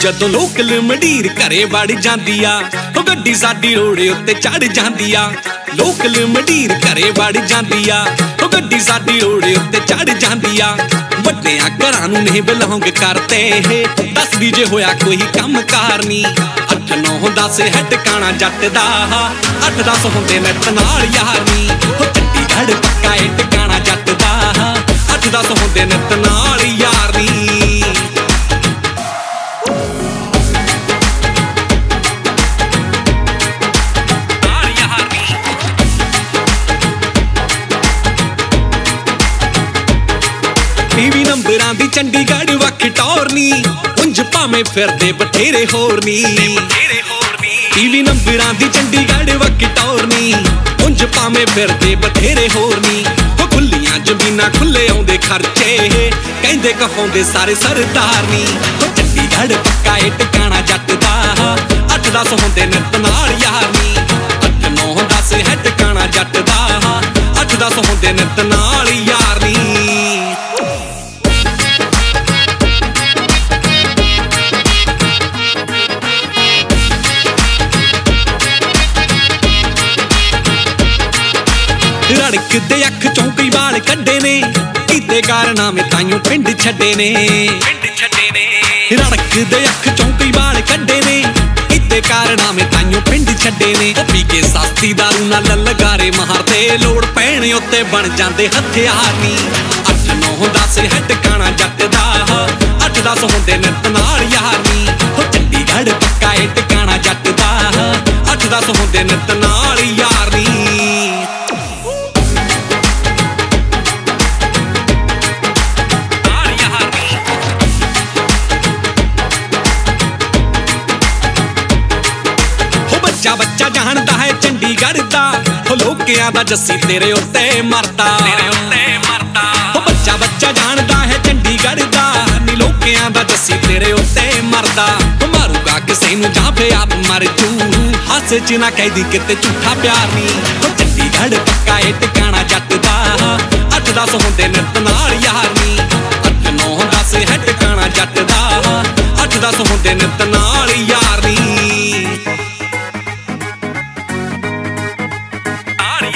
ਜਦੋਂ ਲੋਕਲ ਮੰਡੀਰ ਘਰੇ ਵੜ ਜਾਂਦੀ ਆ ਉਹ ਗੱਡੀ ਸਾਡੀ ਰੋੜੇ ਉੱਤੇ ਚੜ ਜਾਂਦੀ ਆ ਲੋਕਲ ਮੰਡੀਰ ਘਰੇ ਵੜ ਜਾਂਦੀ ਆ ਉਹ ਗੱਡੀ ਸਾਡੀ ਰੋੜੇ ਉੱਤੇ ਚੜ ਜਾਂਦੀ ਆ ਵੱਡਿਆਂ ਘਰਾਂ ਨੂੰ ਨਹੀਂ ਬਿਲੋਂਗ ਕਰਦੇ ਦੱਸਦੀ ਜੇ ਹੋਇਆ ਕੋਈ ਕੰਮ ਕਾਰ ਨਹੀਂ ਅੱਠ ਨੌ ਦਸ ਹੈ ਟਿਕਾਣਾ ਜੱਟ ਦਾ ਅੱਠ ਦਸ ਹੁੰਦੇ ਨਿੱਤ ਨਾਲ ਯਾਰਨੀ। ਉਹ ਚੰਡੀਗੜ੍ਹ ਪੱਕਾ ਏ ਟਿਕਾਣਾ ਜੱਟ ਦਾ ਅੱਠ ਦਸ ਹੁੰਦੇ ਨਿੱਤ 22 ਨੰਬਰਾਂ ਦੀ ਚੰਡੀਗੜ੍ਹ ਵੱਖ ਟੌਰਨੀ। ਉਂਝ ਭਾਵੇਂ ਫਿਰਦੇ ਬਥੇਰੇ ਹੋਰ ਨੀ। 22 ਨੰਬਰਾਂ ਦੀ ਚੰਡੀਗੜ੍ਹ ਵੱਖ ਟੌਰਨੀ। ਉਂਝ ਭਾਵੇਂ ਫਿਰਦੇ ਬਥੇਰੇ ਹੋਰ ਨੀ। ਉਹ ਖੁੱਲੀਆਂ ਜ਼ਮੀਨਾਂ ਖੁੱਲੇ ਆਉਂਦੇ ਖਰਚੇ। ਕਹਿੰਦੇ ਕਹਾਉਂਦੇ ਸਾਰੇ ਸਰਦਾਰ ਨੀ। ਉਹ ਚੰਡੀਗੜ੍ਹ ਪੱਕਾ ਏ ਟਿਕਾਣਾ ਜੱਟ ਦਾ 8-10 ਹੁੰਦੇ ਨਿਤ ਨਾਲ ਯਾਰ ਨੀ। 8-9 10 ਹੈ ਟਿਕਾਣਾ ਜੱਟ ਦਾ 8-10 ਹੁੰਦੇ ਨਿਤ ਰੜਕਦੇ ਅੱਖ ਚੋਂ ਕਈ ਵਾਲ ਕੱਢੇ ਨੇ। ਕੀਤੇ ਕਾਰਨਾਮੇ ਤਾਈਓ ਪਿੰਡ ਛੱਡੇ ਨੇ। ਪਿੰਡ ਛੱਡੇ ਨੇ ਰੜਕਦੇ ਅੱਖ ਚੋਂ ਕਈ ਵਾਲ ਕੱਢੇ ਨੇ। ਕੀਤੇ ਕਾਰਨਾਮੇ ਤਾਈਓ ਪਿੰਡ ਛੱਡੇ ਨੇ। ਉਹ ਪੀ ਕੇ ਸਸਤੀ ਦਾਰੂ ਨਾਲ ਲਗਾਰੇ ਮਾਰਦੇ ਲੋੜ ਪੈਣ ਉੱਤੇ ਬਣ ਜਾਂਦੇ ਹਥਿਆਰ ਨੀ। ਅੱਠ ਨੌ ਦਸ ਹੈ ਟਿਕਾਣਾ ਜੱਟ ਦਾ। ਅੱਠ ਦਸ ਹੁੰਦੇ ਨਿੱਤ ਨਾਲ ਯਾਰ ਨੀ। ਉਹ ਚੰਡੀਗੜ੍ਹ ਪੱਕਾ ਏ ਟਿਕਾਣਾ ਜੱਟ ਦਾ। ਅੱਠ ਦਸ ਹੁੰਦੇ ਨਿੱਤ ਨਾਲ ਜਾਣਦਾ ਹੈ ਚੰਡੀਗੜ੍ਹ ਦਾ। ਹੋ ਲੋਕਿਆਂ ਦਾ ਜੱਸੀ ਤੇਰੇ ਉੱਤੇ ਮਰਦਾ। ਤੇਰੇ ਉੱਤੇ ਮਰਦਾ। ਹੋ ਬੱਚਾ ਬੱਚਾ ਜਾਣਦਾ ਹੈ ਚੰਡੀਗੜ੍ਹ ਦਾ। ਨੀ ਲੋਕਿਆਂ ਦਾ ਜੱਸੀ ਤੇਰੇ ਉੱਤੇ ਮਰਦਾ। ਹੋ ਮਾਰੂਗਾ ਕਿਸੇ ਨੂੰ ਜਾਂ ਫੇ ਆਪ ਮਰ ਜੂ। ਹਾਸੇ ਚ ਨਾ ਕਹਿਦੀ ਕਿਤੇ ਝੂਠਾ ਪਿਆਰ ਨਹੀਂ ਹੋ ਚੰਡੀਗੜ੍ਹ ਪੱਕਾ ਏ ਟਿਕਾਣਾ ਜੱਟ ਦਾ ਅੱਠ ਦਸ ਹੁੰਦੇ ਨਿੱਤ ਨਾਲ ਯਾਰਨੀ ਅੱਠ ਨੌ ਦਸ ਹੈ ਟਿਕਾਣਾ ਜੱਟ ਦਾ ਅੱਠ ਦਸ ਹੁੰਦੇ ਨਿੱਤ ਨਾਲ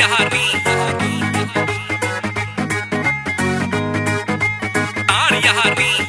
ਆਰ ਯਾਰੀ ਵੀ